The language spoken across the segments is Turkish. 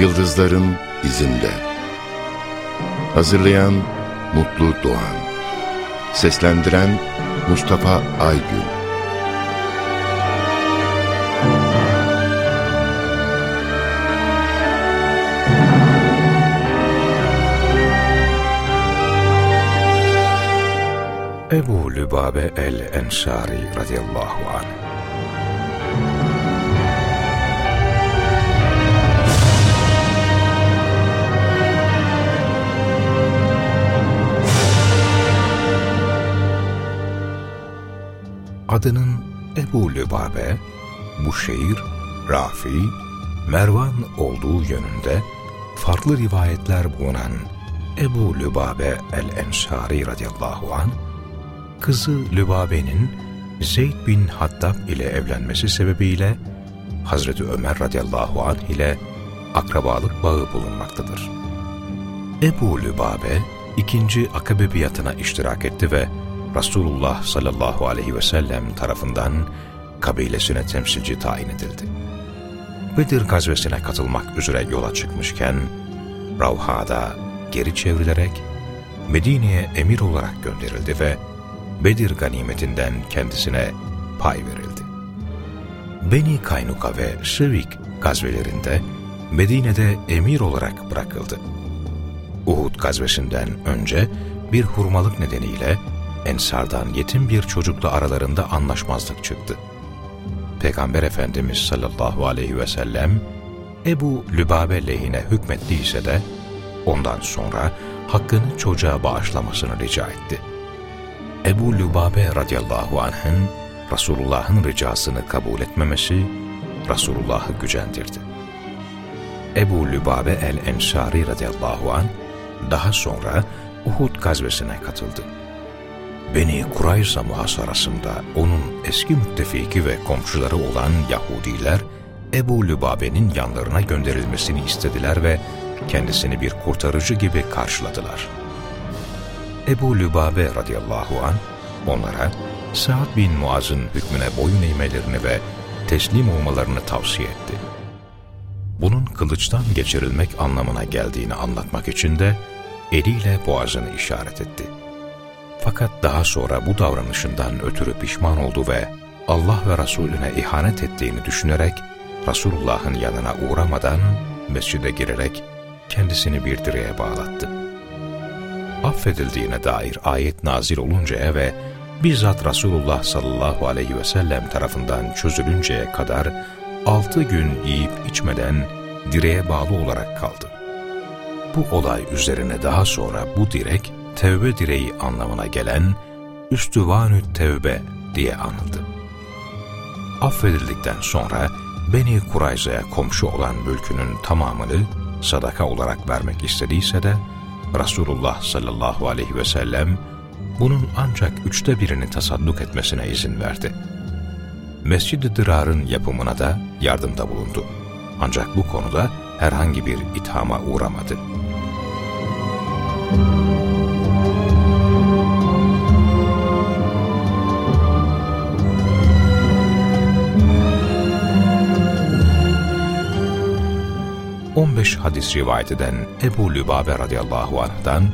Yıldızların izinde. Hazırlayan Mutlu Doğan. Seslendiren Mustafa Aygün. Ebu Lübabe el-Ensari radıyallahu anh adının Ebu Lübabe, bu şehir Rafi, Mervan olduğu yönünde farklı rivayetler bulunan Ebu Lübabe el-Ensari radıyallahu an kızı Lübabe'nin Zeyd bin Hattab ile evlenmesi sebebiyle Hazreti Ömer radıyallahu anh ile akrabalık bağı bulunmaktadır. Ebu Lübabe ikinci akabe biatına iştirak etti ve Resulullah sallallahu aleyhi ve sellem tarafından kabilesine temsilci tayin edildi. Bedir gazvesine katılmak üzere yola çıkmışken, Ravha'da geri çevrilerek Medine'ye emir olarak gönderildi ve Bedir ganimetinden kendisine pay verildi. Beni Kaynuka ve Sevik gazvelerinde Medine'de emir olarak bırakıldı. Uhud gazvesinden önce bir hurmalık nedeniyle Ensardan yetim bir çocukla aralarında anlaşmazlık çıktı. Peygamber Efendimiz sallallahu aleyhi ve sellem Ebu Lübabe lehine hükmettiyse de ondan sonra hakkını çocuğa bağışlamasını rica etti. Ebu Lübabe radıyallahu anh'ın Resulullah'ın ricasını kabul etmemesi Resulullah'ı gücendirdi. Ebu Lübabe el-Ensari radıyallahu anh daha sonra Uhud gazvesine katıldı. Beni Kurayza muhasarasında onun eski müttefiki ve komşuları olan Yahudiler Ebu Lübabe'nin yanlarına gönderilmesini istediler ve kendisini bir kurtarıcı gibi karşıladılar. Ebu Lübabe radıyallahu an onlara Sa'd bin Muaz'ın hükmüne boyun eğmelerini ve teslim olmalarını tavsiye etti. Bunun kılıçtan geçirilmek anlamına geldiğini anlatmak için de eliyle boğazını işaret etti. Fakat daha sonra bu davranışından ötürü pişman oldu ve Allah ve Resulüne ihanet ettiğini düşünerek Resulullah'ın yanına uğramadan mescide girerek kendisini bir direğe bağlattı. Affedildiğine dair ayet nazil oluncaya ve bizzat Resulullah sallallahu aleyhi ve sellem tarafından çözülünceye kadar altı gün yiyip içmeden direğe bağlı olarak kaldı. Bu olay üzerine daha sonra bu direk tevbe direği anlamına gelen Üstüvanü Tevbe diye anıldı. Affedildikten sonra Beni Kurayza'ya komşu olan mülkünün tamamını sadaka olarak vermek istediyse de Resulullah sallallahu aleyhi ve sellem bunun ancak üçte birini tasadduk etmesine izin verdi. Mescid-i Dırar'ın yapımına da yardımda bulundu. Ancak bu konuda herhangi bir ithama uğramadı. 15 hadis rivayet eden Ebu Lübabe radıyallahu anh'dan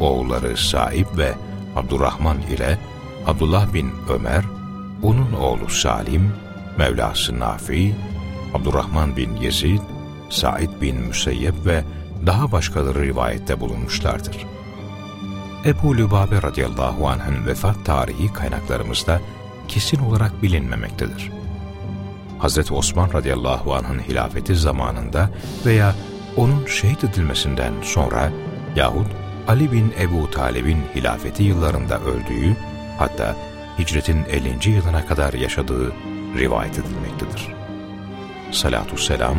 oğulları Saib ve Abdurrahman ile Abdullah bin Ömer, onun oğlu Salim, Mevlası Nafi, Abdurrahman bin Yezid, Said bin Müseyyep ve daha başkaları rivayette bulunmuşlardır. Ebu Lübabe radıyallahu anh'ın vefat tarihi kaynaklarımızda kesin olarak bilinmemektedir. Hazreti Osman radıyallahu anh'ın hilafeti zamanında veya onun şehit edilmesinden sonra yahut Ali bin Ebu Talib'in hilafeti yıllarında öldüğü hatta hicretin 50. yılına kadar yaşadığı rivayet edilmektedir. Salatü selam,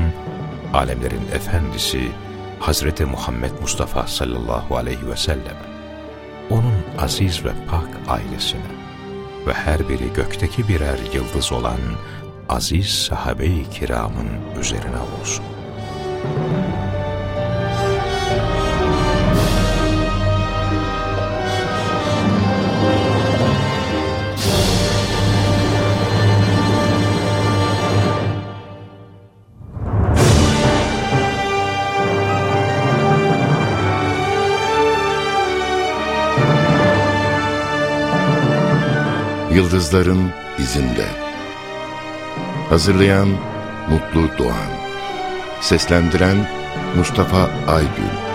alemlerin efendisi Hazreti Muhammed Mustafa sallallahu aleyhi ve sellem, onun aziz ve pak ailesine ve her biri gökteki birer yıldız olan aziz sahabe-i kiramın üzerine olsun. Yıldızların izinde. Hazırlayan Mutlu Doğan. Seslendiren Mustafa Aygün